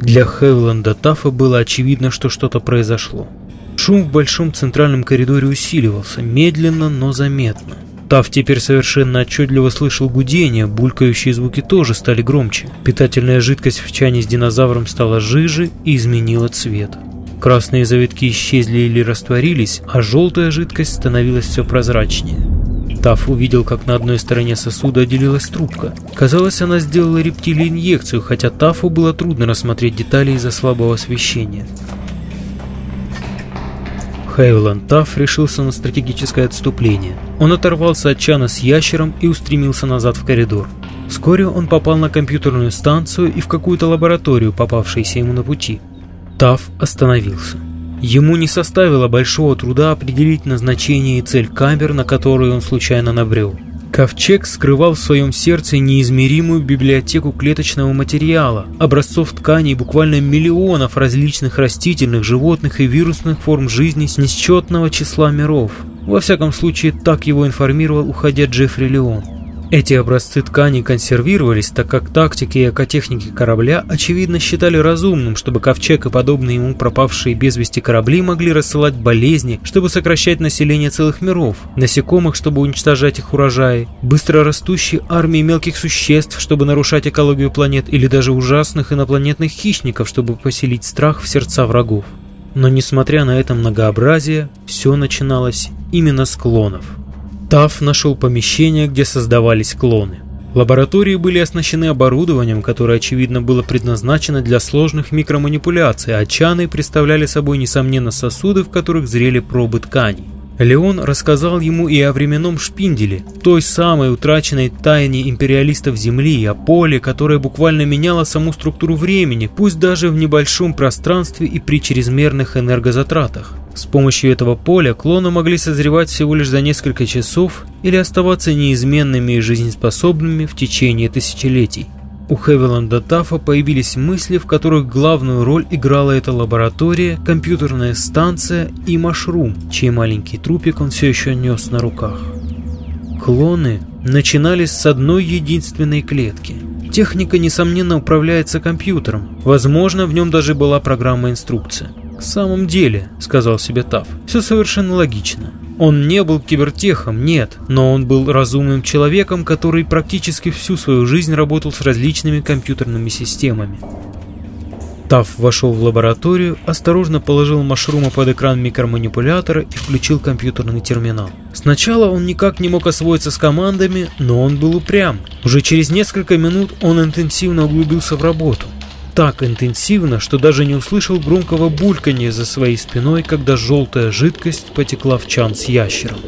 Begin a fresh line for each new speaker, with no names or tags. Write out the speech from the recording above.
Для Хевланда Таффа было очевидно, что что-то произошло. Шум в большом центральном коридоре усиливался, медленно, но заметно. Тав теперь совершенно отчетливо слышал гудение, булькающие звуки тоже стали громче. Питательная жидкость в чане с динозавром стала жиже и изменила цвет. Красные завитки исчезли или растворились, а желтая жидкость становилась все прозрачнее. Таф увидел, как на одной стороне сосуда отделилась трубка. Казалось, она сделала рептилии инъекцию, хотя Тафу было трудно рассмотреть детали из-за слабого освещения. Хейвланд Тафф решился на стратегическое отступление. Он оторвался от чана с ящером и устремился назад в коридор. Вскоре он попал на компьютерную станцию и в какую-то лабораторию, попавшуюся ему на пути. Тафф остановился. Ему не составило большого труда определить назначение и цель камер, на которую он случайно набрел. Ковчег скрывал в своем сердце неизмеримую библиотеку клеточного материала, образцов тканей буквально миллионов различных растительных, животных и вирусных форм жизни с несчетного числа миров. Во всяком случае, так его информировал, уходя Джеффри Леон. Эти образцы тканей консервировались, так как тактики и экотехники корабля очевидно считали разумным, чтобы ковчег и подобные ему пропавшие без вести корабли могли рассылать болезни, чтобы сокращать население целых миров, насекомых, чтобы уничтожать их урожаи, быстро растущие армии мелких существ, чтобы нарушать экологию планет, или даже ужасных инопланетных хищников, чтобы поселить страх в сердца врагов. Но несмотря на это многообразие, все начиналось именно с клонов. Таф нашел помещение, где создавались клоны. Лаборатории были оснащены оборудованием, которое, очевидно, было предназначено для сложных микроманипуляций, а чаны представляли собой, несомненно, сосуды, в которых зрели пробы тканей. Леон рассказал ему и о временном шпинделе, той самой утраченной тайне империалистов Земли, о поле, которое буквально меняло саму структуру времени, пусть даже в небольшом пространстве и при чрезмерных энергозатратах. С помощью этого поля клоны могли созревать всего лишь за несколько часов или оставаться неизменными и жизнеспособными в течение тысячелетий. У Хевиланда Таффа появились мысли, в которых главную роль играла эта лаборатория, компьютерная станция и Машрум, чей маленький трупик он все еще нес на руках. Клоны начинались с одной единственной клетки. Техника, несомненно, управляется компьютером. Возможно, в нем даже была программа-инструкция. «В самом деле», — сказал себе Тафф, — «все совершенно логично. Он не был кибертехом, нет, но он был разумным человеком, который практически всю свою жизнь работал с различными компьютерными системами. Тафф вошел в лабораторию, осторожно положил машрума под экран микроманипулятора и включил компьютерный терминал. Сначала он никак не мог освоиться с командами, но он был упрям. Уже через несколько минут он интенсивно углубился в работу так интенсивно, что даже не услышал громкого бульканья за своей спиной, когда желтая жидкость потекла в чан с ящером.